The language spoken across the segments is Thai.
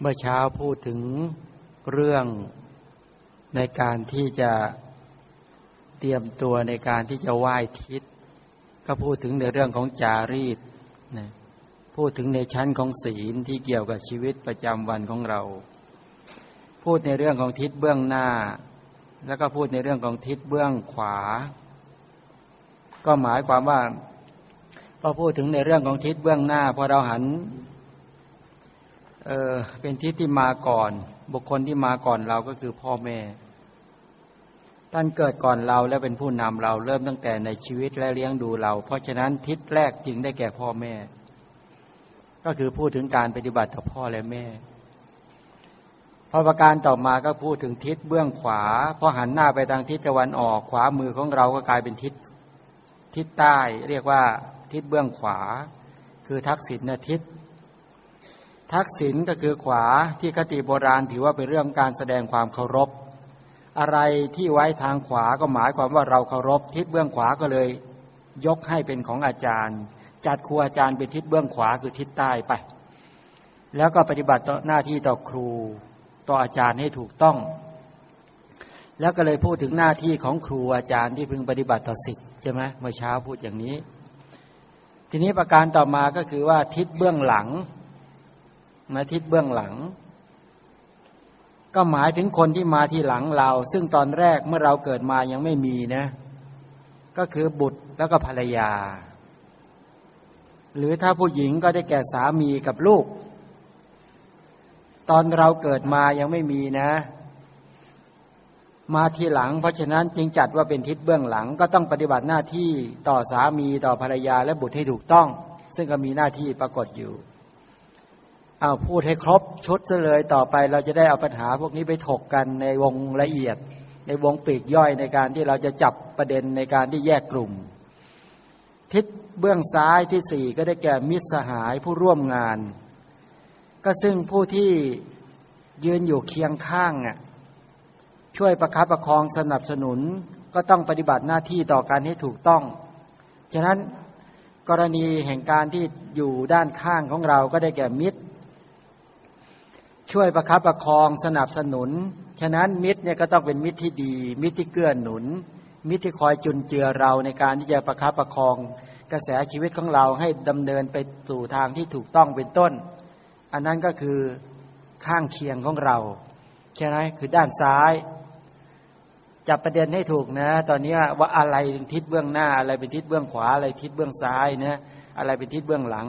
เมื่อเช้าพูดถึงเรื่องในการที่จะเตรียมตัวในการที่จะไหว้ทิศ ก็พูดถึงในเรื่องของจารีตนะพูดถึงในชั้นของศีลที่เกี่ยวกับชีวิตประจำวันของเรา พูดในเรื่องของทิศเบื้องหน้า แล้วก็พูดในเรื่องของทิศเบื้องขวา ก็หมายความว่าพอพูดถึงในเรื่องของทิศเบื้องหน้าพอเราหัน เออเป็นทิศที่มาก่อน บุคคลที่มาก่อนเราก็คือพ่อแม่ ท่านเกิดก่อนเราและเป็นผู้นำเราเริ่มตั้งแต่ในชีวิตและเลี้ยงดูเรา เพราะฉะนั้นทิศแรกจึงได้แก่พ่อแม่ ก็คือพูดถึงการปฏิบัติต่อพ่อและแม่พอประการต่อมาก็พูดถึงทิศเบื้องขวาพอหันหน้าไปทางทิศตะวันออก ขวามือของเราก็กลายเป็นทิศทิศใต้ เรียกว่าทิศเบื้องขวา คือทักษิณทิศ ทักษิณก็คือขวาที่คติโบราณถือว่าเป็นเรื่องการแสดงความเคารพ อะไรที่ไว้ทางขวาก็หมายความว่าเราเคารพ ทิศเบื้องขวาก็เลย ยกให้เป็นของอาจารย์ จัดครูอาจารย์เป็นทิศเบื้องขวาคือทิศใต้ไป แล้วก็ปฏิบัติต่อหน้าที่ต่อครูต่ออาจารย์ให้ถูกต้อง แล้วก็เลยพูดถึงหน้าที่ของครูอาจารย์ที่พึงปฏิบัติต่อสิทธิ์ใช่ไหมเมื่อเช้าพูดอย่างนี้ ทีนี้ประการต่อมาก็คือว่าทิศเบื้องหลัง มาทิศเบื้องหลัง ก็หมายถึงคนที่มาที่หลังเรา ซึ่งตอนแรกเมื่อเราเกิดมายังไม่มีนะ ก็คือบุตรแล้วก็ภรรยา หรือถ้าผู้หญิงก็ได้แก่สามีกับลูก ตอนเราเกิดมายังไม่มีนะ มาทีหลัง เพราะฉะนั้นจึงจัดว่าเป็นทิศเบื้องหลัง ก็ต้องปฏิบัติหน้าที่ต่อสามีต่อภรรยาและบุตรให้ถูกต้อง ซึ่งก็มีหน้าที่ปรากฏอยู่ เอาพูดให้ครบชุดซะเลยต่อไปเราจะได้เอาปัญหาพวกนี้ไปถกกันในวงละเอียด ในวงปีกย่อยในการที่เราจะจับประเด็นในการที่แยกกลุ่ม ทิศเบื้องซ้ายที่สี่ก็ได้แก่มิตรสหายผู้ร่วมงาน ก็ซึ่งผู้ที่ยืนอยู่เคียงข้างอะช่วยประคับประคองสนับสนุนก็ต้องปฏิบัติหน้าที่ต่อการให้ถูกต้อง ฉะนั้นกรณีแห่งการที่อยู่ด้านข้างของเราก็ได้แก่มิตร ช่วยประคับประคองสนับสนุน ฉะนั้นมิตรเนี่ยก็ต้องเป็นมิตรที่ดี มิตรที่เกื้อหนุน มิตรที่คอยจุนเจือเราในการที่จะประคับประคองกระแสชีวิตของเราให้ดำเนินไปสู่ทางที่ถูกต้องเป็นต้น อันนั้นก็คือข้างเคียงของเราใช่ไหมคือด้านซ้าย จับประเด็นให้ถูกนะ ตอนนี้ว่าอะไรเป็นทิศเบื้องหน้า อะไรเป็นทิศเบื้องขวา อะไรทิศเบื้องซ้ายนะอะไรเป็นทิศเบื้องหลัง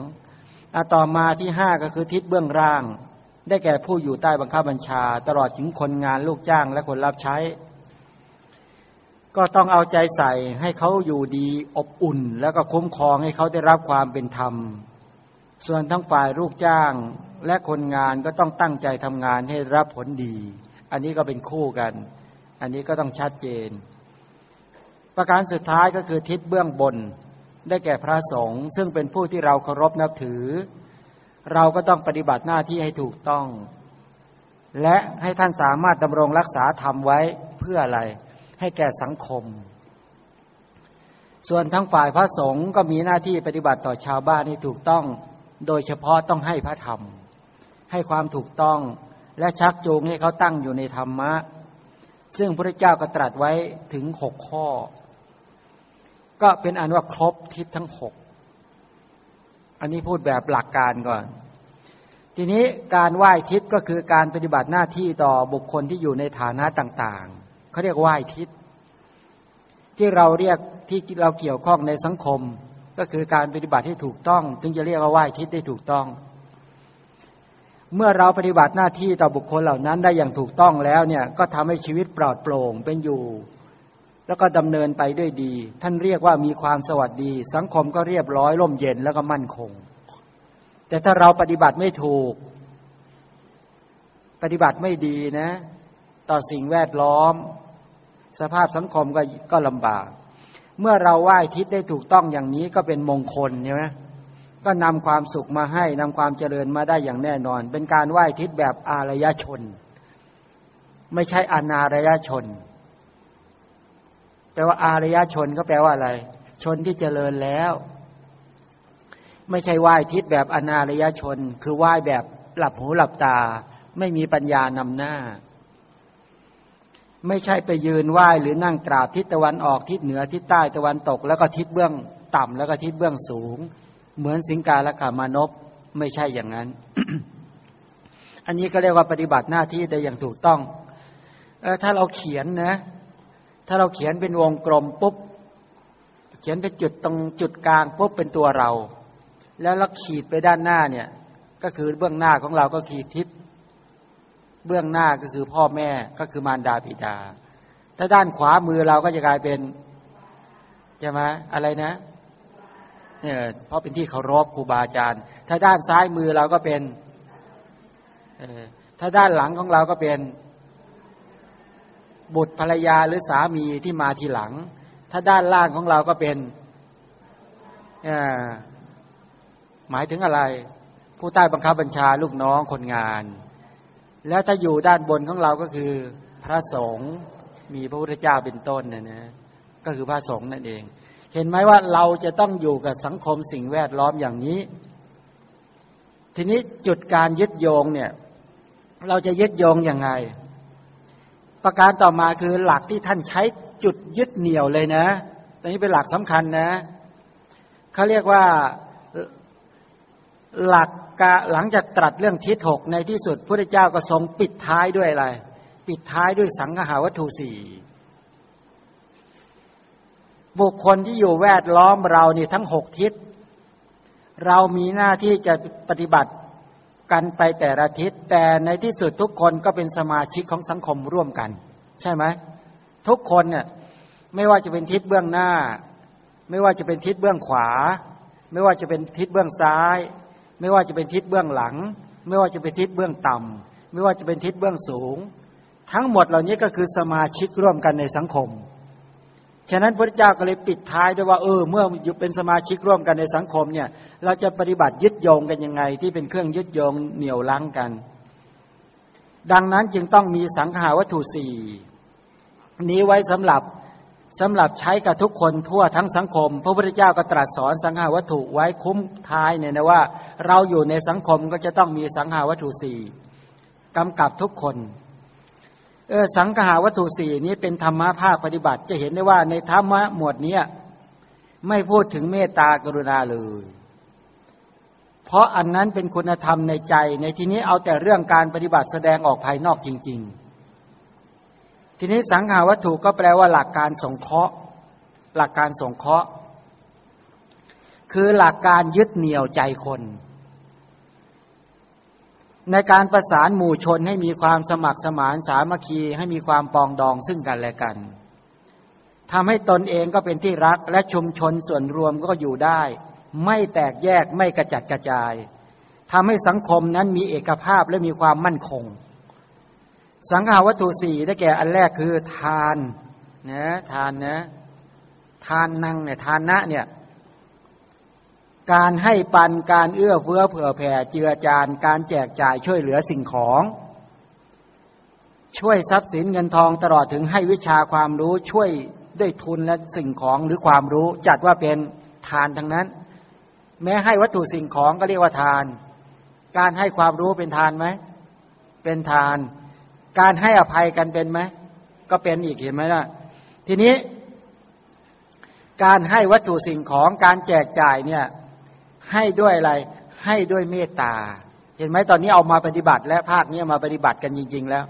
ต่อมาที่ห้าก็คือทิศเบื้องล่าง ได้แก่ผู้อยู่ใต้บังคับบัญชา ตลอดถึงคนงานลูกจ้างและคนรับใช้ ก็ต้องเอาใจใส่ให้เขาอยู่ดีอบอุ่น แล้วก็คุ้มครองให้เขาได้รับความเป็นธรรม ส่วนทั้งฝ่ายลูกจ้างและคนงานก็ต้องตั้งใจทำงานให้รับผลดี อันนี้ก็เป็นคู่กัน อันนี้ก็ต้องชัดเจน ประการสุดท้ายก็คือทิศเบื้องบน ได้แก่พระสงฆ์ซึ่งเป็นผู้ที่เราเคารพนับถือ เราก็ต้องปฏิบัติหน้าที่ให้ถูกต้อง และให้ท่านสามารถดำรงรักษาธรรมไว้เพื่ออะไร ให้แก่สังคม ส่วนทั้งฝ่ายพระสงฆ์ก็มีหน้าที่ปฏิบัติต่อชาวบ้านให้ถูกต้อง โดยเฉพาะต้องให้พระธรรม ให้ความถูกต้องและชักจูงให้เขาตั้งอยู่ในธรรมะ ซึ่งพระเจ้าก็ตรัสไว้ถึงหกข้อ ก็เป็นอันว่าครบทิศทั้งหก อันนี้พูดแบบหลักการก่อน ทีนี้การไหว้ทิศก็คือการปฏิบัติหน้าที่ต่อบุคคลที่อยู่ในฐานะต่างๆ เขาเรียกไหว้ทิศ ที่เราเรียกที่เราเกี่ยวข้องในสังคม ก็คือการปฏิบัติที่ถูกต้อง ถึงจะเรียกว่าไหว้ทิศได้ถูกต้อง เมื่อเราปฏิบัติหน้าที่ต่อบุคคลเหล่านั้นได้อย่างถูกต้องแล้วเนี่ยก็ทำให้ชีวิตปลอดโปร่งเป็นอยู่ แล้วก็ดำเนินไปด้วยดี ท่านเรียกว่ามีความสวัสดี สังคมก็เรียบร้อยร่มเย็นแล้วก็มั่นคง แต่ถ้าเราปฏิบัติไม่ถูก ปฏิบัติไม่ดีนะ ต่อสิ่งแวดล้อม สภาพสังคมก็ก็ลำบาก เมื่อเราไหว้ทิศได้ถูกต้องอย่างนี้ก็เป็นมงคลใช่ไหมก็นำความสุขมาให้นำความเจริญมาได้อย่างแน่นอน เป็นการไหว้ทิศแบบอารยชน ไม่ใช่อนารยชน ลว่าอารยชนก็แปลว่าอะไร ชนที่เจริญแล้ว ไม่ใช่ไหว้ทิศแบบอนารยชน คือไหว้แบบหลับหูหลับตา ไม่มีปัญญานำหน้า ไม่ใช่ไปยืนไหว้หรือนั่งกราบทิศตะวันออกทิศเหนือทิศใต้ตะวันตก แล้วก็ทิศเบื้องต่ำแล้วก็ทิศเบื้องสูง เหมือนสิงกาและขามานพไม่ใช่อย่างนั้น อันนี้ก็เรียกว่าปฏิบัติหน้าที่ได้อย่างถูกต้องออถ้าเราเขียนนะ ถ้าเราเขียนเป็นวงกลมปุ๊บ เขียนเป็นจุดตรงจุดกลางปุ๊บเป็นตัวเรา แล้วเราขีดไปด้านหน้าเนี่ย ก็คือเบื้องหน้าของเราก็ขีดทิศเบื้องหน้าก็คือพ่อแม่ก็คือมารดาบิดา ถ้าด้านขวามือเราก็จะกลายเป็นใช่ไหมอะไรนะเนี่ยเพราะเป็นที่เคารพครูบาอาจารย์ ถ้าด้านซ้ายมือเราก็เป็นถ้าด้านหลังของเราก็เป็น บุตรภรรยาหรือสามีที่มาทีหลัง ถ้าด้านล่างของเราก็เป็นหมายถึงอะไร ผู้ใต้บังคับบัญชาลูกน้องคนงาน แล้วถ้าอยู่ด้านบนของเราก็คือพระสงฆ์มีพระพุทธเจ้าเป็นต้นเนะนะก็คือพระสงฆ์นั่นเอง เห็นไหมว่าเราจะต้องอยู่กับสังคมสิ่งแวดล้อมอย่างนี้ ทีนี้จุดการยึดโยงเนี่ย เราจะยึดโยงยังไง ประการต่อมาคือหลักที่ท่านใช้จุดยึดเหนี่ยวเลยนะตรงนี้เป็นหลักสำคัญนะเขาเรียกว่าหลักกะหลังจากตรัสเรื่องทิศหกในที่สุดพระเจ้าก็ทรงปิดท้ายด้วยอะไร ปิดท้ายด้วยสังหาวัตถุสี่บุคคลที่อยู่แวดล้อมเรานี่ทั้งหกทิศ เรามีหน้าที่จะปฏิบัติ กันไปแต่ละทิศแต่ในที่สุดทุกคนก็เป็นสมาชิกของสังคมร่วมกัน ใช่ไหมทุกคนเนี่ยไม่ว่าจะเป็นทิศเบื้องหน้า ไม่ว่าจะเป็นทิศเบื้องขวา ไม่ว่าจะเป็นทิศเบื้องซ้าย ไม่ว่าจะเป็นทิศเบื้องหลัง ไม่ว่าจะเป็นทิศเบื้องต่ำไม่ว่าจะเป็นทิศเบื้องสูง ทั้งหมดเหล่านี้ก็คือสมาชิกร่วมกันในสังคม ฉะนั้นพระเจ้าก็เลยปิดท้ายด้วยว่าเออเมื่ออยู่เป็นสมาชิกร่วมกันในสังคมเนี่ย เราจะปฏิบัติยึดโยงกันยังไง ที่เป็นเครื่องยึดโยงเหนี่ยวลังกัน ดังนั้นจึงต้องมีสังขาวัตถุสี่นี้ไว้สำหรับสำหรับใช้กับทุกคนทั่วทั้งสังคม พระพุทธเจ้าก็ตรัสสอนสังหาวัตถุไว้คุ้มท้ายเนี่ยนะว่า เราอยู่ในสังคมก็จะต้องมีสังหาวัตถุสี่กำกับทุกคน สังหาวัตถุสี่นี้เป็นธรรมะภาคปฏิบัติจะเห็นได้ว่าในธรรมะหมวดนี้ไม่พูดถึงเมตตากรุณาเลย เพราะอันนั้นเป็นคุณธรรมในใจ ในที่นี้เอาแต่เรื่องการปฏิบัติแสดงออกภายนอกจริง ๆ ทีนี้สังหาวัตถุก็แปลว่าหลักการสงเคราะห์ หลักการสงเคราะห์ คือหลักการยึดเหนี่ยวใจคน ในการประสานหมู่ชนให้มีความสมัครสมานสามัคคีให้มีความปองดองซึ่งกันและกันทำให้ตนเองก็เป็นที่รักและชุมชนส่วนรวมก็อยู่ได้ ไม่แตกแยกไม่กระจัดกระจายทำให้สังคมนั้นมีเอกภาพและมีความมั่นคง สังหาวัตถุสี่ได้แก่อันแรกคือทานนะทานนะทานนังเนี่ยทานนะเนี่ย การให้ปันการเอื้อเฟื้อเผื่อแผ่เจือจานการแจกจ่ายช่วยเหลือสิ่งของ ช่วยทรัพย์สินเงินทองตลอดถึงให้วิชาความรู้ช่วยด้วยทุนและสิ่งของหรือความรู้จัดว่าเป็นทานทั้งนั้น แม้ให้วัตถุสิ่งของก็เรียกว่าทาน การให้ความรู้เป็นทานไหมเป็นทาน การให้อภัยกันเป็นไหมก็เป็นอีกเห็นไหมล่ะทีนี้การให้วัตถุสิ่งของการแจกจ่ายเนี่ย ให้ด้วยอะไร ให้ด้วยเมตตา เห็นไหมตอนนี้เอามาปฏิบัติ และภาคนี้มาปฏิบัติกันจริง ๆ แล้ว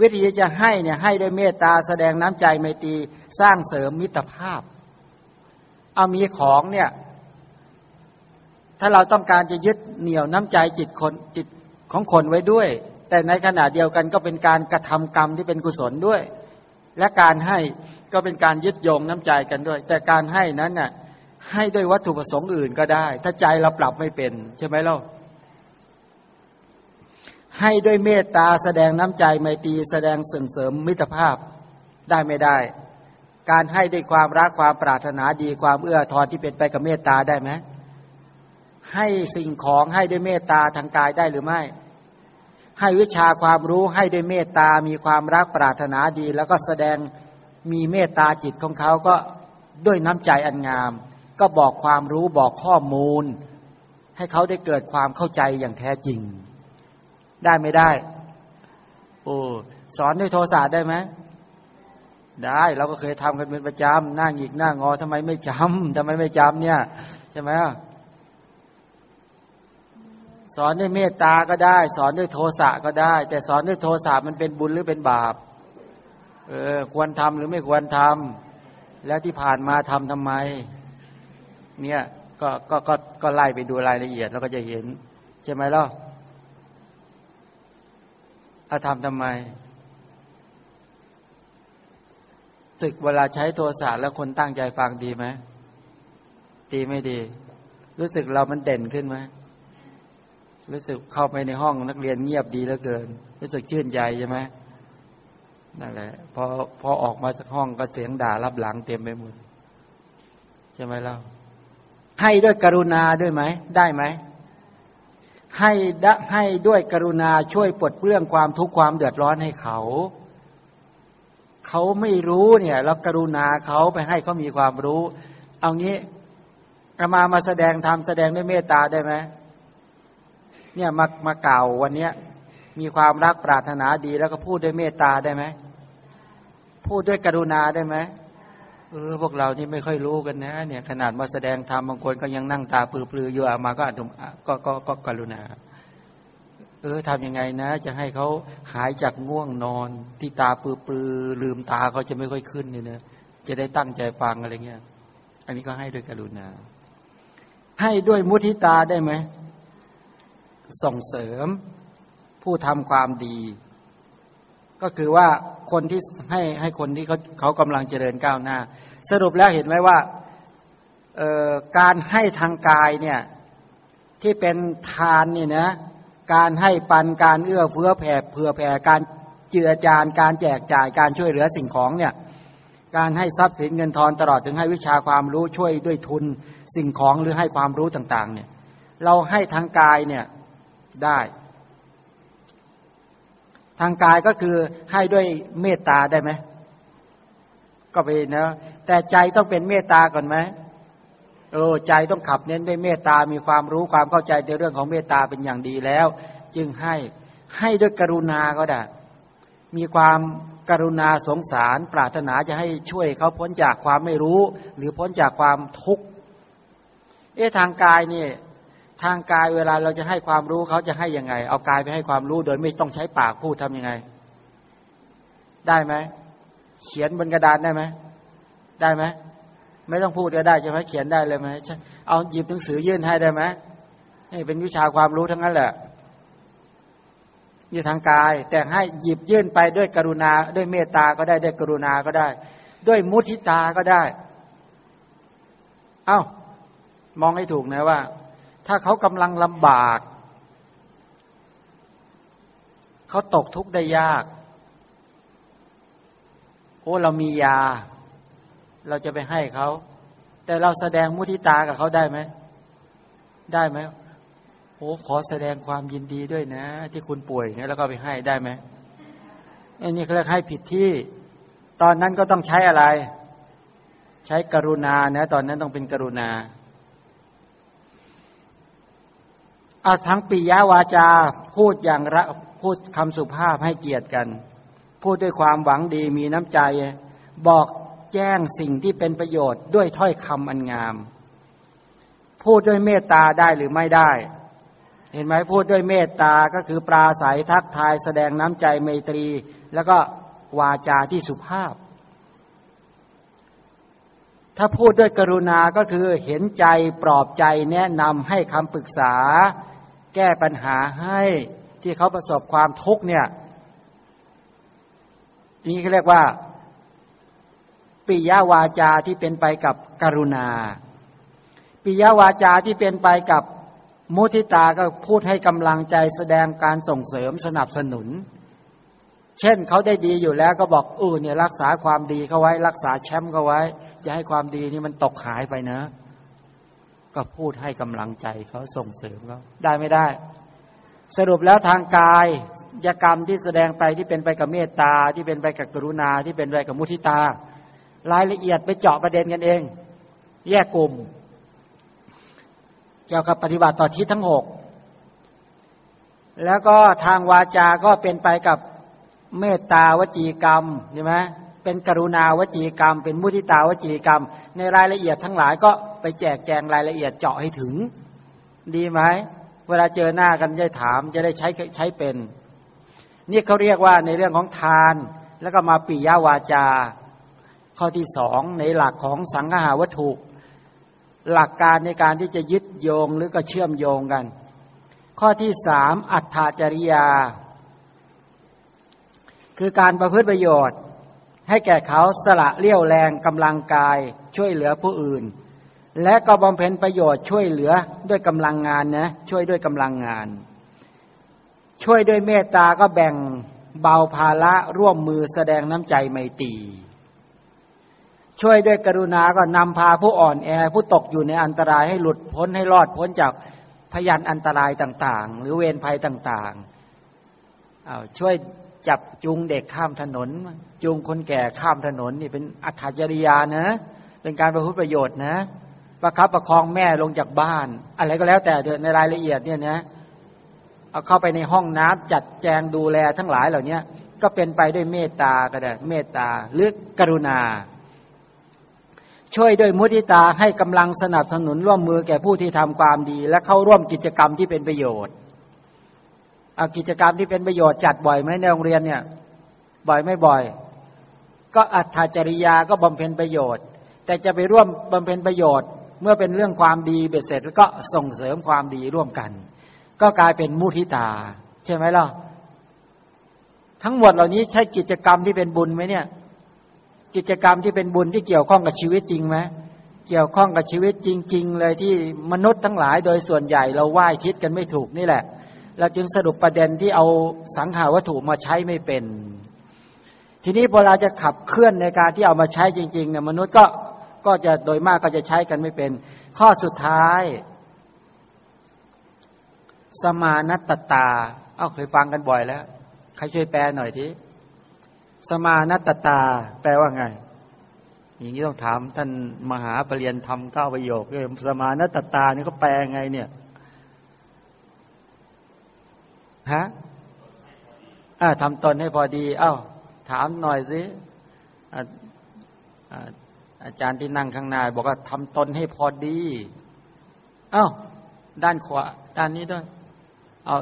วิธีจะให้เนี่ยให้ด้วยเมตตาแสดงน้ำใจไมตรีสร้างเสริมมิตรภาพ เอามีของเนี่ย ถ้าเราต้องการจะยึดเหนี่ยวน้ำใจจิตคนจิตของคนไว้ด้วย แต่ในขณะเดียวกันก็เป็นการกระทำกรรมที่เป็นกุศลด้วย และการให้ก็เป็นการยึดโยงน้ำใจกันด้วย แต่การให้นั้นน่ะ ให้ด้วยวัตถุประสงค์อื่นก็ได้ ถ้าใจเราปรับไม่เป็น ใช่ไหมเล่าให้ด้วยเมตตาแสดงน้ำใจไมตรีแสดงสริมเสริมมิตรภาพได้ไม่ได้ การให้ด้วยความรักความปรารถนาดีความเอื้อทอนที่เป็นไปกับเมตตาได้ไหมให้สิ่งของให้ด้วยเมตตาทางกายได้หรือไม่ ให้วิชาความรู้ให้ด้วยเมตตามีความรักปรารถนาดี แล้วก็แสดงมีเมตตาจิตของเขาก็ด้วยน้ำใจอันงาม ก็บอกความรู้บอกข้อมูล ให้เขาได้เกิดความเข้าใจอย่างแท้จริง ได้ไม่ได้ โอ้สอนด้วยโทสะได้ไหมได้เราก็เคยทำกันเป็นประจำหน้าหงิกหน้างอทำไมไม่จำทำไมไม่จำเนี่ยใช่ไหมสอนด้วยเมตตาก็ได้ สอนด้วยโทสะก็ได้ แต่สอนด้วยโทสะมันเป็นบุญหรือเป็นบาปเออควรทำหรือไม่ควรทำแล้วที่ผ่านมาทำทำไม เนี่ยก็ก็ก็ก็ไล่ไปดูรายละเอียดแล้วก็จะเห็น ใช่ไหมล่ะถ้าทำทำไมศึกเวลาใช้โทสะแล้วคนตั้งใจฟังดีไหมดีไม่ดี รู้สึกเรามันเด่นขึ้นไหมรู้สึกเข้าไปในห้องนักเรียนเงียบดีเหลือเกิน รู้สึกชื่นใจใช่ไหมนั่นแหละพอพอออกมาจากห้องก็เสียงด่ารับหลังเต็มไปหมดใช่ไหมเล่า ให้ด้วยกรุณาด้วยไหม ได้ไหม ให้ดให้ด้วยกรุณาช่วยปลดเปลื้องความทุกข์ความเดือดร้อนให้เขา เขาไม่รู้เนี่ยเรากรุณาเขาไปให้เขามีความรู้ เอางี้อามามาแสดงทำแสดงด้วยเมตตาได้ไหมเนี่ยมามาเก่าวันเนี้ยมีความรักปรารถนาดีแล้วก็พูดด้วยเมตตาได้ไหม พูดด้วยกรุณาได้ไหม เออพวกเรานี่ไม่ค่อยรู้กันนะ เนี่ย ขนาดมาแสดงธรรมบางคนก็ยังนั่งตาปลือๆอยู่อามาก็อาจก็ก็ก็กรุณา เออทำยังไงนะ จะให้เขาหายจากง่วงนอนที่ตาปือปือลืมตาเขาจะไม่ค่อยขึ้นเนี่ยนะจะได้ตั้งใจฟังอะไรเงี้ย อันนี้ก็ให้ด้วยกรุณา ให้ด้วยมุทิตาได้ไหมส่งเสริม ผู้ทำความดี ก็คือว่าคนที่ให้ให้คนที่เขาเขากำลังเจริญก้าวหน้า สรุปแล้วเห็นไหมว่าการให้ทางกายเนี่ยที่เป็นทานเนี่ยนะการให้ปันการเอื้อเฟื้อแผ่เผื่อแผ่การเจือจานการแจกจ่ายการช่วยเหลือสิ่งของเนี่ยการให้ทรัพย์สินเงินทอนตลอดถึงให้วิชาความรู้ช่วยด้วยทุนสิ่งของหรือให้ความรู้ต่างๆเนี่ยเราให้ทางกายเนี่ยได้ ทางกายก็คือให้ด้วยเมตตาได้ไหมก็ไปนะแต่ใจต้องเป็นเมตตาก่อนไหมโอ้ใจต้องขับเน้นด้วยเมตตา มีความรู้ความเข้าใจในเรื่องของเมตตาเป็นอย่างดีแล้ว จึงให้ให้ด้วยกรุณาก็ได้ มีความกรุณาสงสาร ปรารถนาจะให้ช่วยเขาพ้นจากความไม่รู้ หรือพ้นจากความทุกข์เอ๊ะทางกายเนี่ย ทางกายเวลาเราจะให้ความรู้เขาจะให้ยังไง เอากายไปให้ความรู้โดยไม่ต้องใช้ปากพูดทํำยังไง ได้ไหมเขียนบนกระดานได้ไหมได้ไหมไม่ต้องพูดก็ได้ใช่ไหมเขียนได้เลยไหมเอาหยิบหนังสือยื่นให้ได้ไหมนี่เป็นวิชาความรู้ทั้งนั้นแหละนี่ทางกาย แต่ให้หยิบยื่นไปด้วยกรุณา ด้วยเมตตาก็ได้ด้วยกรุณาก็ได้ ด้วยมุทิตาก็ได้ เอา้ามองให้ถูกนะว่า ถ้าเขากำลังลำบาก เขาตกทุกข์ได้ยาก โอ้เรามียา เราจะไปให้เขา แต่เราแสดงมุทิตากับเขาได้ไหม ได้ไหมโอ้ขอแสดงความยินดีด้วยนะ ที่คุณป่วยเนี่ยแล้วก็ไปให้ได้ไหมอันนี้เขาเรียกให้ผิดที่ ตอนนั้นก็ต้องใช้อะไร ใช้กรุณานะ ตอนนั้นต้องเป็นกรุณา อาทั้งปิยาวาจาพูดอย่างระพูดคำสุภาพให้เกียรติกัน พูดด้วยความหวังดีมีน้ำใจ บอกแจ้งสิ่งที่เป็นประโยชน์ด้วยถ้อยคำอันงาม พูดด้วยเมตตาได้หรือไม่ได้ เห็นไหมพูดด้วยเมตตาก็คือปราศัยทักทายแสดงน้ำใจเมตรี แล้วก็วาจาที่สุภาพ ถ้าพูดด้วยกรุณาก็คือเห็นใจปลอบใจแนะนำให้คำปรึกษา แก้ปัญหาให้ที่เขาประสบความทุกข์เนี่ยนี่เขาเรียกว่าปิยวาจาที่เป็นไปกับกรุณาปิยวาจาที่เป็นไปกับมุทิตาก็พูดให้กำลังใจแสดงการส่งเสริมสนับสนุน เช่นเขาได้ดีอยู่แล้วก็บอกอู้เนี่ยรักษาความดีเขาไว้ รักษาแชมป์เขาไว้ จะให้ความดีนี่มันตกหายไปนะ ก็พูดให้กำลังใจเขาส่งเสริมเขาได้ไม่ได้ สรุปแล้วทางกายยกรรมที่แสดงไปที่เป็นไปกับเมตตาที่เป็นไปกับกรุณาที่เป็นไปกับมุทิตา รายละเอียดไปเจาะประเด็นกันเอง แยกกลุ่ม เกี่ยวกับปฏิบัติต่อทิศทั้งหกแล้วก็ทางวาจาก็เป็นไปกับเมตตาวจีกรรมใช่ไหมเป็นกรุณาวจีกรรม เป็นมุทิตาวจีกรรม ในรายละเอียดทั้งหลายก็ ไปแจกแจงรายละเอียดเจาะให้ถึง ดีไหมเวลาเจอหน้ากันจะถามจะได้ใช้ใช้เป็น นี่เขาเรียกว่าในเรื่องของทาน แล้วก็มาปิยาวาจา ข้อที่สองในหลักของสังหาวัตถุ หลักการในการที่จะยึดโยงหรือก็เชื่อมโยงกัน ข้อที่สามอัตถาจริยา คือการประพฤติประโยชน์ให้แก่เขาสละเลี้ยวแรงกำลังกายช่วยเหลือผู้อื่น และก็บำเพ็ญประโยชน์ช่วยเหลือด้วยกำลังงานนะช่วยด้วยกำลังงาน ช่วยด้วยเมตตาก็แบ่งเบาภาระร่วมมือแสดงน้ำใจไมตรีช่วยด้วยกรุณาก็นำพาผู้อ่อนแอ ผู้ตกอยู่ในอันตรายให้หลุดพ้นให้รอดพ้นจากพยันอันตรายต่างๆ หรือเวรภัยต่างๆอาช่วยจับจูงเด็กข้ามถนน จูงคนแก่ข้ามถนนนี่เป็นอัตถจริยานะ เป็นการประพฤติประโยชน์นะ ประคับประคองแม่ลงจากบ้าน อะไรก็แล้วแต่ในรายละเอียดเนี่ยนะเอาเข้าไปในห้องน้ำจัดแจงดูแลทั้งหลายเหล่านี้ก็เป็นไปด้วยเมตตาก็ได้เมตตาหรือกรุณา ช่วยด้วยมุทิตาให้กำลังสนับสนุนร่วมมือแก่ผู้ที่ทำความดี และเข้าร่วมกิจกรรมที่เป็นประโยชน์เอากิจกรรมที่เป็นประโยชน์จัดบ่อยไหมในโรงเรียนเนี่ยบ่อยไม่บ่อย ก็อัตจริยาก็บำเพ็ญประโยชน์ แต่จะไปร่วมบำเพ็ญประโยชน์ เมื่อเป็นเรื่องความดีเบ็ดเสร็จแล้วก็ส่งเสริมความดีร่วมกัน ก็กลายเป็นมุทิตา ใช่ไหมล่ะทั้งหมดเหล่านี้ใช่กิจกรรมที่เป็นบุญไหมเนี่ย กิจกรรมที่เป็นบุญที่เกี่ยวข้องกับชีวิตจริงไหมเกี่ยวข้องกับชีวิตจริง ๆ เลยที่มนุษย์ทั้งหลายโดยส่วนใหญ่เราไหว้คิดกันไม่ถูกนี่แหละเราจึงสรุปประเด็นที่เอาสังหาวัตถุมาใช้ไม่เป็น ทีนี้พอเราจะขับเคลื่อนในการที่เอามาใช้จริงๆเนี่ยมนุษย์ก็ ก็จะโดยมากก็จะใช้กันไม่เป็น ข้อสุดท้าย สมานัตตา เอ้าเคยฟังกันบ่อยแล้ว ใครช่วยแปลหน่อยทีสมานัตตา แปลว่าไง อย่างนี้ต้องถามท่านมหาปรริญญาธรรมเก้าประโยคเลยสมานัตตานี่เขาแปลไงเนี่ยฮะอ่าทำตนให้พอดี เอ้า ถามหน่อยสิ อาจารย์ที่นั่งข้างหน้าบอกว่าทำตนให้พอดี เอ้า ด้านขวา ด้านนี้ด้วย เอา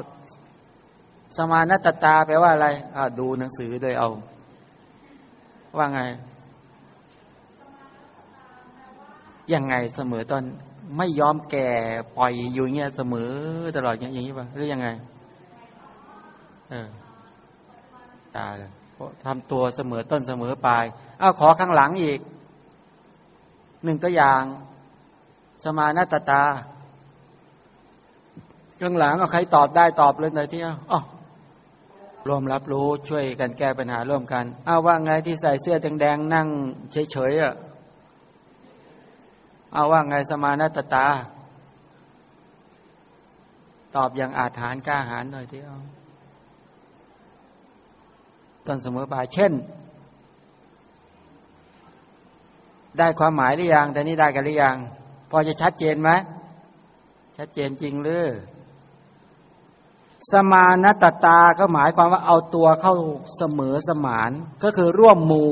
สมานัตตาแปลว่าอะไรอ่าดูหนังสือโดยเอา ว่าไง ยังไงเสมอตอนไม่ยอมแก่ปล่อยอยู่เงี้ยเสมอตลอดเงี้ยอย่างนี้ป่ะหรือยังไง เออ ตาทำตัวเสมอต้นเสมอปลาย เอาขอข้างหลังอีก หนึ่งตัวอย่าง สมานัตตาข้างหลังเอาใครตอบได้ตอบเลยหน่อยที่อ๋อร่วมรับรู้ช่วยกันแก้ปัญหาร่วมกันเอาว่าไงที่ใส่เสื้อแดงๆนั่งเฉยๆอะเอาว่าไงสมานัตตา ตอบอย่างอาถานกล้าหาญหน่อยที่เอาต้นเสมอปลายเช่น ได้ความหมายหรือยังแต่นี่ได้กันหรือยังพอจะชัดเจนไหมชัดเจนจริงหรือสมานตตาก็หมายความว่าเอาตัวเข้าเสมอสมาน ก็คือร่วมมู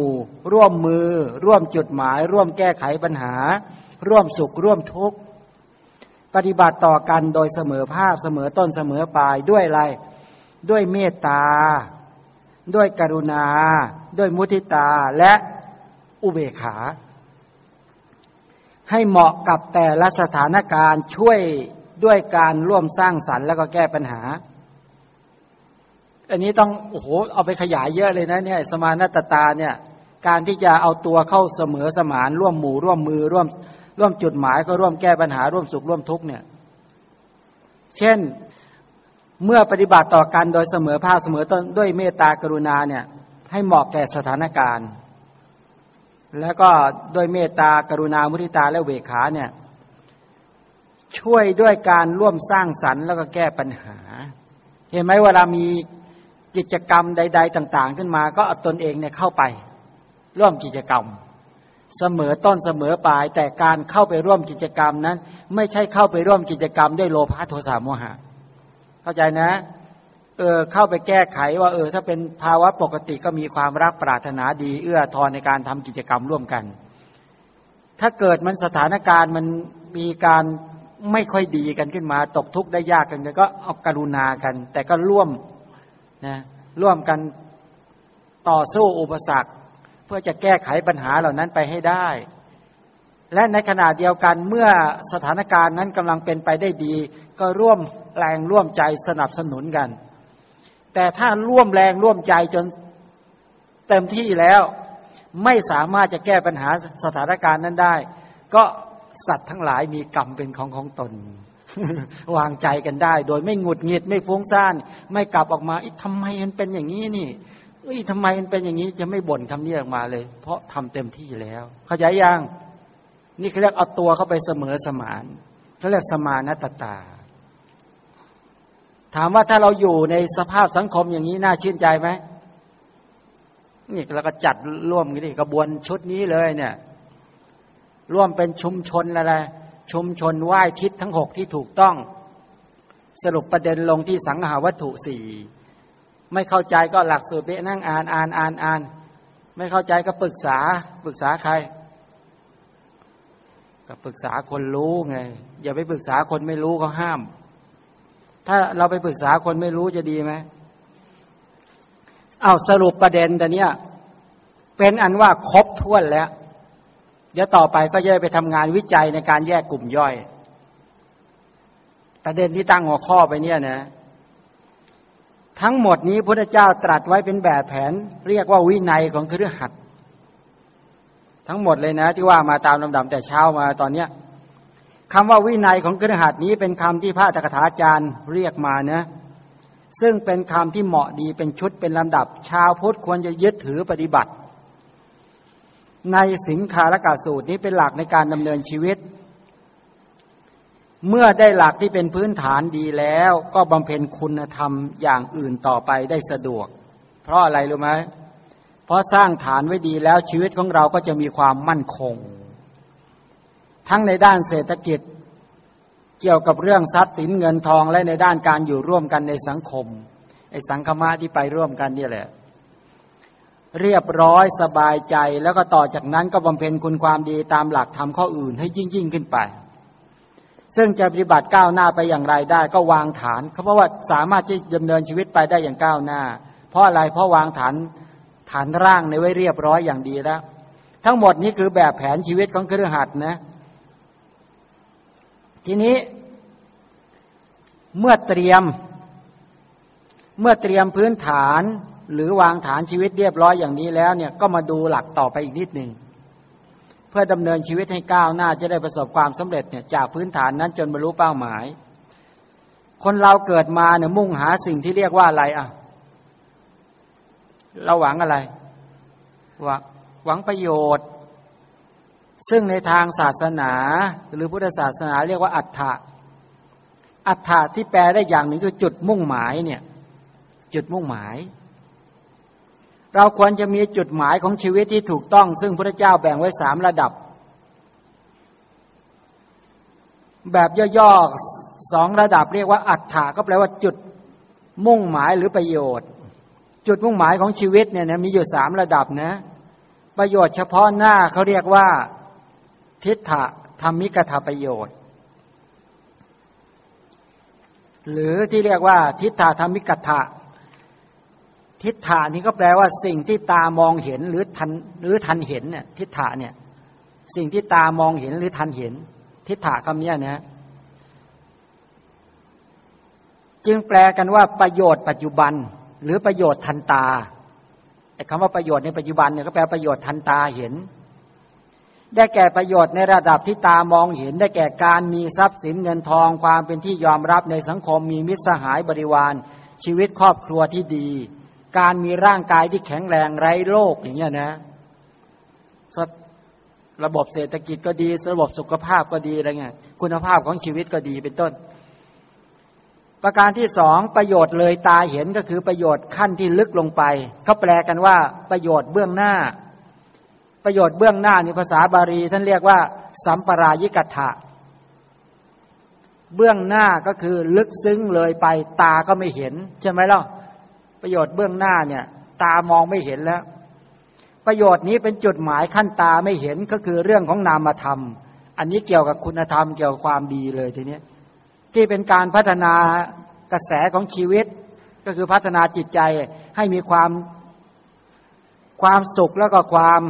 ร่วมมือ ร่วมจุดหมาย ร่วมแก้ไขปัญหา ร่วมสุขร่วมทุกข์ ปฏิบัติต่อกันโดยเสมอภาพเสมอต้นเสมอปลายด้วยอะไร ด้วยเมตตา ด้วยกรุณา ด้วยมุทิตาและอุเบกขา ให้เหมาะกับแต่ละสถานการณ์ช่วยด้วยการร่วมสร้างสรรค์แล้วก็แก้ปัญหา อันนี้ต้องโอ้โหเอาไปขยายเยอะเลยนะเนี่ยสมานตตาเนี่ยการที่จะเอาตัวเข้าเสมอสมานร่วมหมู่ร่วมมือร่วมร่วมจุดหมายก็ร่วมแก้ปัญหาร่วมสุขร่วมทุกเนี่ยเช่นเมื่อปฏิบัติต่อกันโดยเสมอภาคเสมอต้นด้วยเมตตากรุณาเนี่ยให้เหมาะแก่สถานการณ์ แล้วก็ด้วยเมตตากรุณามุทิตาและเวขาเนี่ยช่วยด้วยการร่วมสร้างสรรค์แล้วก็แก้ปัญหา เห็นไหมเวลามีกิจกรรมใด ๆ ต่าง ๆ ขึ้นมา ก็เอาตนเองเนี่ยเข้าไป ร่วมกิจกรรม เสมอต้นเสมอปลาย แต่การเข้าไปร่วมกิจกรรมนั้น ไม่ใช่เข้าไปร่วมกิจกรรมด้วยโลภะโทสะโมหะ เข้าใจนะ เออเข้าไปแก้ไขว่าเออถ้าเป็นภาวะปกติก็มีความรักปรารถนาดี เอื้อทอนในการทำกิจกรรมร่วมกัน ถ้าเกิดมันสถานการณ์มันมีการไม่ค่อยดีกันขึ้นมา ตกทุกข์ได้ยากกันก็เอากรุณากัน แต่ก็ร่วมนะร่วมกันต่อสู้อุปสรรค เพื่อจะแก้ไขปัญหาเหล่านั้นไปให้ได้ และในขณะเดียวกันเมื่อสถานการณ์นั้นกำลังเป็นไปได้ดี ก็ร่วมแรงร่วมใจสนับสนุนกัน แต่ถ้าร่วมแรงร่วมใจจนเต็มที่แล้ว ไม่สามารถจะแก้ปัญหาสถานการณ์นั้นได้ ก็สัตว์ทั้งหลายมีกรรมเป็นของของตน วางใจกันได้ โดยไม่หงุดหงิดไม่ฟุ้งซ่าน ไม่กลับออกมาอีทำไมมันเป็นอย่างนี้นี่เอ้ยทำไมมันเป็นอย่างนี้จะไม่บ่นคำนี้ออกมาเลย เพราะทำเต็มที่แล้ว เข้าใจยังนี่เขาเรียกเอาตัวเข้าไปเสมอสมานเขาเรียกสมานัตตา ถามว่าถ้าเราอยู่ในสภาพสังคมอย่างนี้น่าชื่นใจไหมนี่เราก็จัดร่วมกันนี่กระบวนชุดนี้เลยเนี่ย ร่วมเป็นชุมชนอะไรชุมชนไหว้ทิศทั้งหกที่ถูกต้อง สรุปประเด็นลงที่สังหาวัตถุสี่ไม่เข้าใจก็หลักสูตรไปนั่งอ่านอ่านอ่านอ่าน ไม่เข้าใจก็ปรึกษาปรึกษาใคร ก็ปรึกษาคนรู้ไง อย่าไปปรึกษาคนไม่รู้เขาห้าม ถ้าเราไปปรึกษาคนไม่รู้จะดีไหมเอาสรุปประเด็นแต่เนี้ยเป็นอันว่าครบถ้วนแล้ว เดี๋ยวต่อไปก็จะไปทำงานวิจัยในการแยกกลุ่มย่อย ประเด็นที่ตั้งหัวข้อไปเนี่ยนะ ทั้งหมดนี้พระเจ้าตรัสไว้เป็นแบบแผน เรียกว่าวินัยของครือขัดทั้งหมดเลยนะ ที่ว่ามาตามลำดับแต่เช้ามาตอนเนี้ย คำว่าวินัยของครือขัดนี้เป็นคำที่พระตถาจารย์เรียกมานะซึ่งเป็นคำที่เหมาะดีเป็นชุดเป็นลำดับ ชาวพุทธควรจะยึดถือปฏิบัติ ในสิงคารกาสูตรนี้เป็นหลักในการดำเนินชีวิต เมื่อได้หลักที่เป็นพื้นฐานดีแล้ว ก็บำเพ็ญคุณธรรมอย่างอื่นต่อไปได้สะดวก เพราะอะไรรู้ไหมเพราะสร้างฐานไว้ดีแล้วชีวิตของเราก็จะมีความมั่นคง ทั้งในด้านเศรษฐกิจ เกี่ยวกับเรื่องทรัพย์สินเงินทองและในด้านการอยู่ร่วมกันในสังคมไอ้สังคมะที่ไปร่วมกันนี่แหละ เรียบร้อยสบายใจแล้วก็ต่อจากนั้นก็บำเพ็ญคุณความดีตามหลักธรรมข้ออื่นให้ยิ่งยิ่งขึ้นไป ซึ่งจะปฏิบัติก้าวหน้าไปอย่างไรได้ ก็วางฐานเขาเพราะว่าสามารถที่ดำเนินชีวิตไปได้อย่างก้าวหน้า เพราะอะไรเพราะวางฐานฐานร่างในไว้เรียบร้อยอย่างดีแล้วทั้งหมดนี้คือแบบแผนชีวิตของเครือขัดนะ ทีนี้เมื่อเตรียม เมื่อเตรียมพื้นฐานหรือวางฐานชีวิตเรียบร้อยอย่างนี้แล้วเนี่ยก็มาดูหลักต่อไปอีกนิดหนึ่งเพื่อดำเนินชีวิตให้ก้าวหน้าจะได้ประสบความสำเร็จเนี่ยจากพื้นฐานนั้นจนบรรลุเป้าหมาย คนเราเกิดมาเนี่ยมุ่งหาสิ่งที่เรียกว่าอะไรอะเราหวังอะไรหวังหวังประโยชน์ ซึ่งในทางศาสนาหรือพุทธศาสนาเรียกว่าอัฏฐะอัฏฐะที่แปลได้อย่างหนึ่งคือจุดมุ่งหมายเนี่ยจุดมุ่งหมาย เราควรจะมีจุดหมายของชีวิตที่ถูกต้อง ซึ่งพระเจ้าแบ่งไว้สามระดับ แบบย่อๆสองระดับเรียกว่าอัฏฐาก็แปลว่าจุดมุ่งหมายหรือประโยชน์ จุดมุ่งหมายของชีวิตเนี่ยนะมีอยู่สามระดับนะ ประโยชน์เฉพาะหน้าเขาเรียกว่า ทิฏฐธรรมิกถาประโยชน์ หรือที่เรียกว่า ทิฏฐธรรมิกถะทิฏฐานี้ก็แปลว่าสิ่งที่ตามองเห็นหรือทันหรือทันเห็นเนี่ยทิฏฐาเนี่ยสิ่งที่ตามองเห็นหรือทันเห็น ทิฏฐาคำนี้นะจึงแปลกันว่าประโยชน์ปัจจุบัน หรือประโยชน์ทันตาไอ้คำว่าประโยชน์ในปัจจุบันเนี่ยก็แปลประโยชน์ทันตาเห็น ได้แก่ประโยชน์ในระดับที่ตามองเห็นได้แก่การมีทรัพย์สินเงินทองความเป็นที่ยอมรับในสังคมมีมิตรสหายบริวาร ชีวิตครอบครัวที่ดี การมีร่างกายที่แข็งแรงไร้โรคอย่างเงี้ยนะระบบเศรษฐกิจก็ดี ระบบสุขภาพก็ดีอะไรเงี้ยคุณภาพของชีวิตก็ดีเป็นต้น ประการที่สองประโยชน์เลยตาเห็นก็คือประโยชน์ขั้นที่ลึกลงไปเขาแปลกันว่าประโยชน์เบื้องหน้า ประโยชน์เบื้องหน้าในภาษาบาลีท่านเรียกว่า สัมปรายิกัตถะเบื้องหน้าก็คือลึกซึ้งเลยไปตาก็ไม่เห็น ใช่ไหมล่ะประโยชน์เบื้องหน้าเนี่ย ตามองไม่เห็นแล้ว ประโยชน์นี้เป็นจุดหมายขั้นตาไม่เห็นก็คือเรื่องของนามธรรม อันนี้เกี่ยวกับคุณธรรมเกี่ยวกับความดีเลยทีนี้ที่เป็นการพัฒนากระแสของชีวิต ก็คือพัฒนาจิตใจให้มีความ ความสุขแล้วก็ความ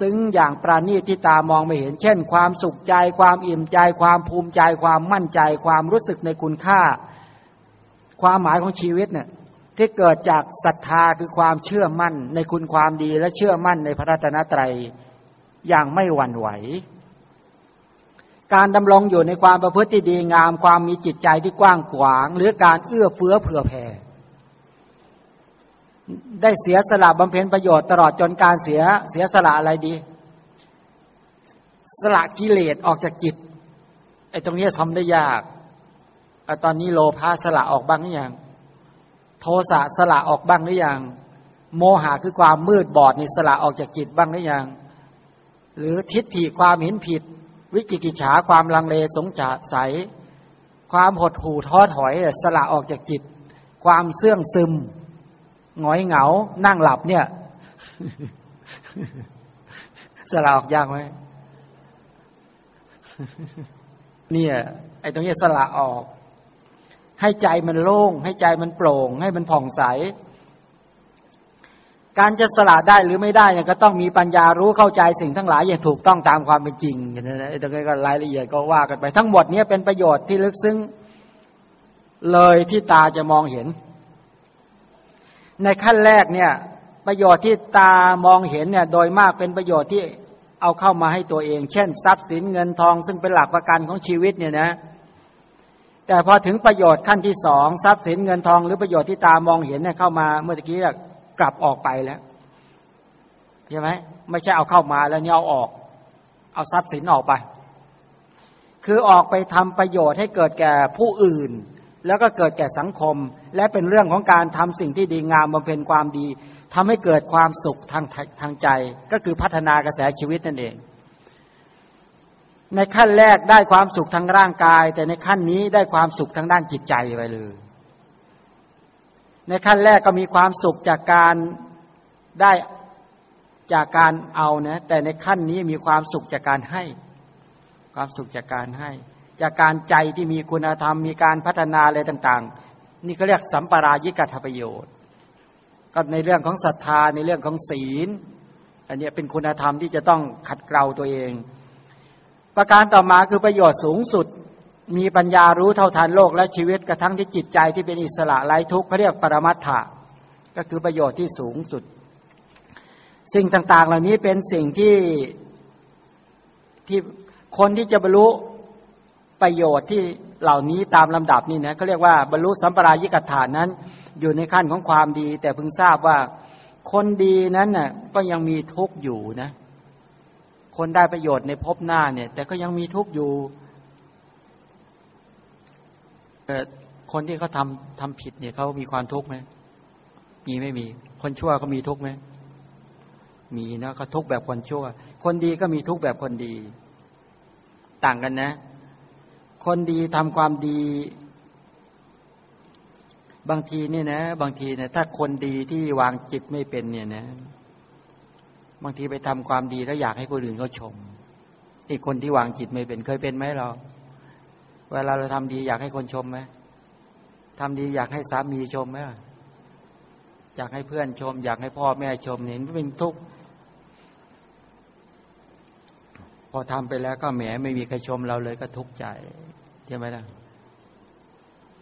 ซึ้งอย่างปราณีตที่ตามองไม่เห็น เช่น ความสุขใจ ความอิ่มใจ ความภูมิใจ ความมั่นใจ ความรู้สึกในคุณค่า ความหมายของชีวิตเนี่ยที่เกิดจากศรัทธาคือความเชื่อมั่นในคุณความดีและเชื่อมั่นในพระรัตนตรัยอย่างไม่หวั่นไหว การดำรงอยู่ในความประพฤติดีงาม ความมีจิตใจที่กว้างขวาง หรือการเอื้อเฟื้อเผื่อแผ่ ได้เสียสละบำเพ็ญประโยชน์ตลอดจนการเสียเสียสละอะไรดี สละกิเลสออกจากจิตไอ้ตรงนี้ทำได้ยากอตอนนี้โลภะสละออกบ้างหรือยังโทสะสละออกบ้างหรือยังโมหะคือความมืดบอดนี่สละออกจากจิตบ้างหรือยังหรือทิฏฐิความเห็นผิด วิจิกิจฉาความลังเลสงสายความหดหู่ท้อถอยสละออกจากจิต ความเสื่องซึม หงอยเหงา นั่งหลับเนี่ย สละออกยากไหมเนี่ย ไอ้ตรงนี้สละออก ให้ใจมันโล่ง ให้ใจมันโปร่ง ให้มันผ่องใส การจะสละได้หรือไม่ได้เนี่ยก็ต้องมีปัญญารู้เข้าใจสิ่งทั้งหลายอย่างถูกต้องตามความเป็นจริงนะไอ้ตรงนี้ก็รายละเอียดก็ว่ากันไป ทั้งหมดนี้เป็นประโยชน์ที่ลึกซึ้งเลยที่ตาจะมองเห็น ในขั้นแรกเนี่ยประโยชน์ที่ตามองเห็นเนี่ยโดยมากเป็นประโยชน์ที่เอาเข้ามาให้ตัวเอง เช่น ทรัพย์สินเงินทอง ซึ่งเป็นหลักประกันของชีวิตเนี่ยนะแต่พอถึงประโยชน์ขั้นที่สองทรัพย์สินเงินทองหรือประโยชน์ที่ตามองเห็นเนี่ยเข้ามาเมื่อกี้กลับออกไปแล้วใช่ไหมไม่ใช่เอาเข้ามาแล้วเนี่ยเอาออก เอาทรัพย์สินออกไป คือออกไปทำประโยชน์ให้เกิดแก่ผู้อื่น แล้วก็เกิดแก่สังคม และเป็นเรื่องของการทำสิ่งที่ดีงามบำเพ็ญความดีทำให้เกิดความสุขทางทางใจ ก็คือพัฒนากระแสชีวิตนั่นเอง ในขั้นแรกได้ความสุขทางร่างกาย แต่ในขั้นนี้ได้ความสุขทางด้านจิตใจไปเลย ในขั้นแรกก็มีความสุขจากการได้จากการเอานะแต่ในขั้นนี้มีความสุขจากการให้ ความสุขจากการให้ จากการใจที่มีคุณธรรมมีการพัฒนาอะไรต่าง ๆ นี่เขาเรียกสัมปรายิกถประโยชน์ ก็ในเรื่องของศรัทธาในเรื่องของศีล อันนี้เป็นคุณธรรมที่จะต้องขัดเกลาตัวเอง ประการต่อมาคือประโยชน์สูงสุด มีปัญญารู้เท่าทันโลกและชีวิตกระทั่งที่จิตใจที่เป็นอิสระไร้ทุกข์เขาเรียกปรมัตถะก็คือประโยชน์ที่สูงสุด สิ่งต่าง ๆ เหล่านี้เป็นสิ่งที่ที่คนที่จะบรรลุ ประโยชน์ที่เหล่านี้ตามลำดับนี่นะเขาเรียกว่าบรรลุสัมปรายิกฐานนั้น อยู่ในขั้นของความดี แต่เพิ่งทราบว่าคนดีนั้นน่ะก็ยังมีทุกข์อยู่นะ คนได้ประโยชน์ในภพหน้าเนี่ย แต่ก็ยังมีทุกข์อยู่คนที่เขาทำทำผิดเนี่ยเขามีความทุกข์ไหมมีไม่มี คนชั่วเขามีทุกข์ไหมมีนะเขาทุกข์แบบคนชั่ว คนดีก็มีทุกข์แบบคนดี ต่างกันนะ คนดีทำความดี บางทีเนี่ยนะ บางทีเนี่ยถ้าคนดีที่วางจิตไม่เป็นเนี่ยนะ บางทีไปทำความดีแล้วอยากให้คนอื่นเขาชมอีกคนที่วางจิตไม่เป็นเคยเป็นไหมเราเวลาเราทำดีอยากให้คนชมไหมทำดีอยากให้สามีชมไหมอยากให้เพื่อนชม อยากให้พ่อแม่ชมเห็นเป็นทุกข์พ อทำไปแล้วก็แหมไม่มีใครชมเราเลยก็ทุกข์ใจใช่ไหมล่ะ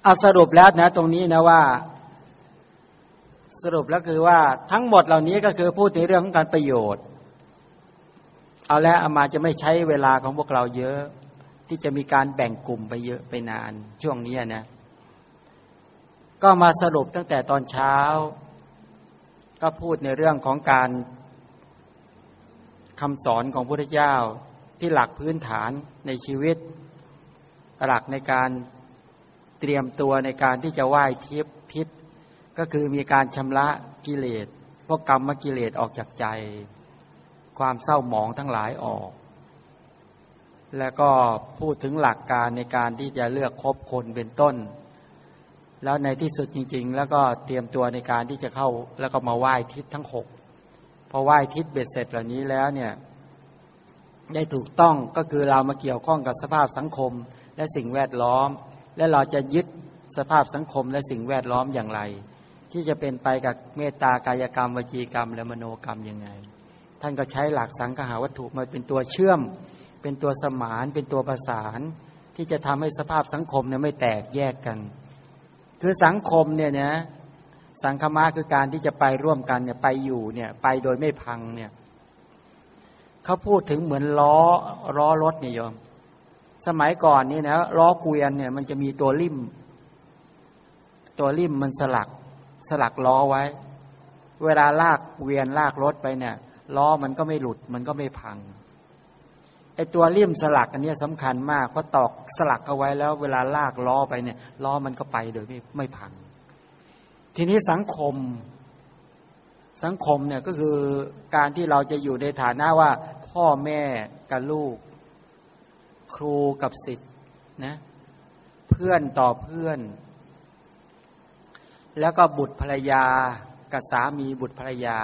เอาสรุปแล้วนะ ตรงนี้นะว่า สรุปแล้วคือว่าทั้งหมดเหล่านี้ก็คือพูดในเรื่องของการประโยชน์ เอาแล้วอามาจะไม่ใช้เวลาของพวกเราเยอะ ที่จะมีการแบ่งกลุ่มไปเยอะไปนานช่วงนี้นะ ก็มาสรุปตั้งแต่ตอนเช้า ก็พูดในเรื่องของการคำสอนของพระพุทธเจ้า ที่หลักพื้นฐานในชีวิต หลักในการเตรียมตัวในการที่จะไหว้ทิพทิศก็คือมีการชำระกิเลสพวกกรรมกิเลสออกจากใจ ความเศร้าหมองทั้งหลายออก แล้วก็พูดถึงหลักการในการที่จะเลือกคบคนเป็นต้น แล้วในที่สุดจริง ๆ แล้วก็เตรียมตัวในการที่จะเข้าแล้วก็มาไหว้ทิศทั้งหกพอไหว้ทิศเบ็ดเสร็จเหล่านี้แล้วเนี่ย ได้ถูกต้องก็คือเรามาเกี่ยวข้องกับสภาพสังคมและสิ่งแวดล้อม และเราจะยึดสภาพสังคมและสิ่งแวดล้อมอย่างไร ที่จะเป็นไปกับเมตตากายกรรมวจีกรรม และมโนกรรมยังไง ท่านก็ใช้หลักสังหาวัตถุมาเป็นตัวเชื่อม เป็นตัวสมาน เป็นตัวประสาน ที่จะทำให้สภาพสังคมเนี่ยไม่แตกแยกกัน คือสังคมเนี่ยนะสังคมะคือการที่จะไปร่วมกันเนี่ยไปอยู่เนี่ยไปโดยไม่พังเนี่ย เขาพูดถึงเหมือนล้อล้อรถเนี่ยโยม สมัยก่อนนี่นะล้อเกวียนเนี่ย มันจะมีตัวริม ตัวริมมันสลัก สลักล้อไว้ เวลาลากเกวียนลากรถไปเนี่ยล้อมันก็ไม่หลุด มันก็ไม่พังไอตัวริมสลักอันนี้สำคัญมากเพราะตอกสลักเอาไว้แล้ว เวลาลากล้อไปเนี่ยล้อมันก็ไปโดยไม่ไม่พัง ทีนี้สังคมสังคมเนี่ยก็คือการที่เราจะอยู่ในฐานะว่า พ่อแม่กับลูก ครูกับสิทธิ์นะ เพื่อนต่อเพื่อน แล้วก็บุตรภรรยากับสามีบุตรภรรยา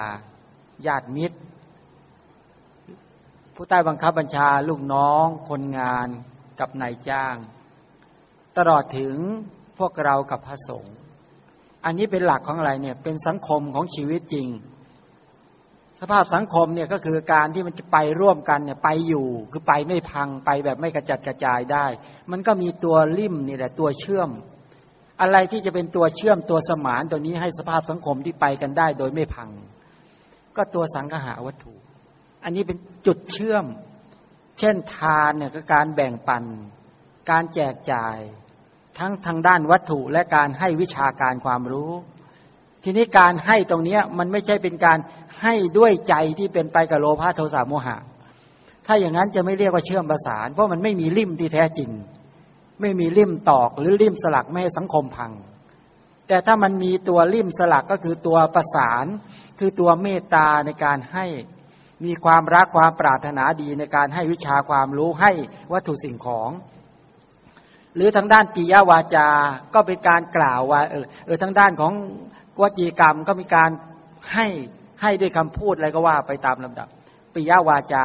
ญาติมิตร ผู้ใต้บังคับบัญชาลูกน้อง คนงานกับนายจ้าง ตลอดถึงพวกเรากับพระสงฆ์อันนี้เป็นหลักของอะไรเนี่ยเป็นสังคมของชีวิตจริง สภาพสังคมเนี่ยก็คือการที่มันจะไปร่วมกันเนี่ยไปอยู่ คือไปไม่พังไปแบบไม่กระจัดกระจายได้ มันก็มีตัวริมนี่แหละตัวเชื่อม อะไรที่จะเป็นตัวเชื่อมตัวสมานตัวนี้ให้สภาพสังคมที่ไปกันได้ โดยไม่พัง ก็ตัวสังหาวัตถุ อันนี้เป็นจุดเชื่อม เช่นทานเนี่ยก็การแบ่งปัน การแจกจ่าย ทั้งทางด้านวัตถุและการให้วิชาการความรู้ ทีนี้การให้ตรงนี้มันไม่ใช่เป็นการให้ด้วยใจที่เป็นไปกับโลภะโทสะโมหะ ถ้าอย่างนั้นจะไม่เรียกว่าเชื่อมประสาน เพราะมันไม่มีริมที่แท้จริง ไม่มีริมตอกหรือริมสลักไม่ให้สังคมพัง แต่ถ้ามันมีตัวริมสลักก็คือตัวประสาน คือตัวเมตตาในการให้มีความรักความปรารถนาดีในการให้วิชาความรู้ให้วัตถุสิ่งของ หรือทางด้านปิยวาจา ก็เป็นการกล่าวว่าเออเออทางด้านของ วจีกรรมก็มีการให้ให้ด้วยคำพูดอะไรก็ว่าไปตามลำดับปิยวาจา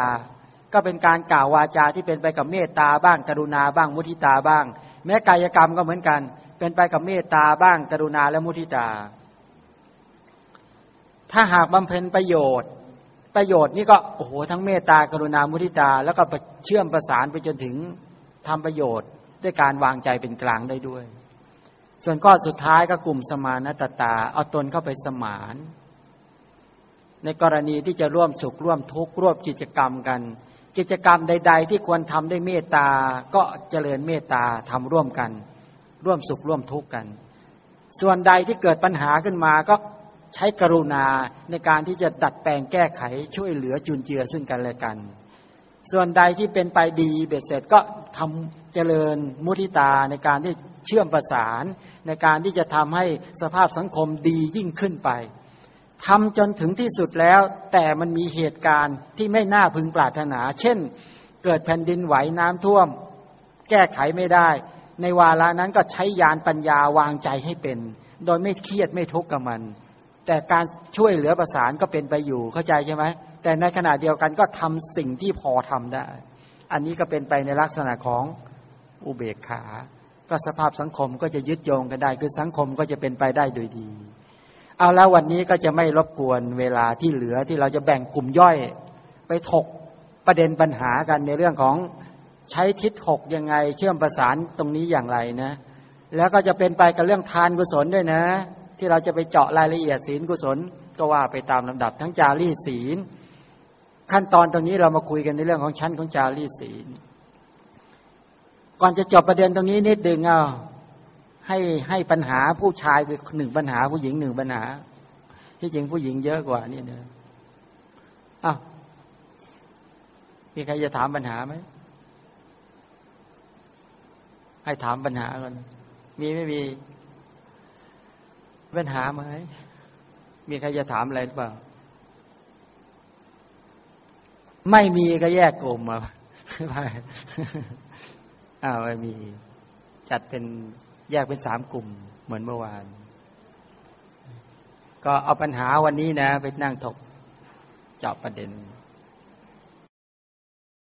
ก็เป็นการกล่าววาจาที่เป็นไปกับเมตตาบ้างกรุณาบ้างมุทิตาบ้าง แม้กายกรรมก็เหมือนกัน เป็นไปกับเมตตาบ้างกรุณาและมุทิตา ถ้าหากบำเพ็ญประโยชน์ ประโยชน์นี่ก็โอ้โหทั้งเมตตากรุณามุทิตา แล้วก็เชื่อมประสานไปจนถึงทำประโยชน์ด้วยการวางใจเป็นกลางได้ด้วย ส่วนข้อสุดท้ายก็กลุ่มสมานตตา เอาตนเข้าไปสมาน ในกรณีที่จะร่วมสุขร่วมทุกข์ร่วมกิจกรรมกัน กิจกรรมใด ๆ ที่ควรทำด้วยเมตตา ก็เจริญเมตตาทำร่วมกัน ร่วมสุขร่วมทุกข์กัน ส่วนใดที่เกิดปัญหาขึ้นมาก็ใช้กรุณาในการที่จะดัดแปลงแก้ไขช่วยเหลือจุนเจือซึ่งกันและกัน ส่วนใดที่เป็นไปดีเบ็ดเสร็จก็ทำเจริญมุทิตาในการที่ เชื่อมประสานในการที่จะทำให้สภาพสังคมดียิ่งขึ้นไปทำจนถึงที่สุดแล้ว แต่มันมีเหตุการณ์ที่ไม่น่าพึงปรารถนา เช่น เกิดแผ่นดินไหวน้ำท่วม แก้ไขไม่ได้ ในวาระนั้นก็ใช้ยานปัญญาวางใจให้เป็น โดยไม่เครียดไม่ทุกข์กับมัน แต่การช่วยเหลือประสานก็เป็นไปอยู่เข้าใจใช่ไหมแต่ในขณะเดียวกันก็ทำสิ่งที่พอทำได้ อันนี้ก็เป็นไปในลักษณะของอุเบกขา ก็สภาพสังคมก็จะยึดโยงกันได้ คือสังคมก็จะเป็นไปได้โดยดี เอาแล้ววันนี้ก็จะไม่รบกวนเวลาที่เหลือที่เราจะแบ่งกลุ่มย่อย ไปถกประเด็นปัญหากันในเรื่องของใช้ทิศหกยังไง เชื่อมประสานตรงนี้อย่างไรนะ แล้วก็จะเป็นไปกับเรื่องทานกุศลด้วยนะ ที่เราจะไปเจาะรายละเอียดศีลกุศลก็ว่าไปตามลำดับทั้งจารีศีล ขั้นตอนตรงนี้เรามาคุยกันในเรื่องของชั้นของจารีศีล ก่อนจะจบประเด็นตรงนี้นิดดึงเอาให้ให้ปัญหาผู้ชายคือหนึ่งปัญหาผู้หญิงหนึ่งปัญหา ที่จริงผู้หญิงเยอะกว่านี่เนอะอ้าวมีใครจะถามปัญหาไหมให้ถามปัญหาก่อนมีไม่มีปัญหาไหมมีใครจะถามอะไรหรือเปล่า ไม่มีก็แยกกลุ่มมาไม่ อ้าวม่มี จัดเป็นแยกเป็นสามกลุ่ม เหมือนเมื่อวาน ก็เอาปัญหาวันนี้นะ ไปนั่งถกเจาะประเด็น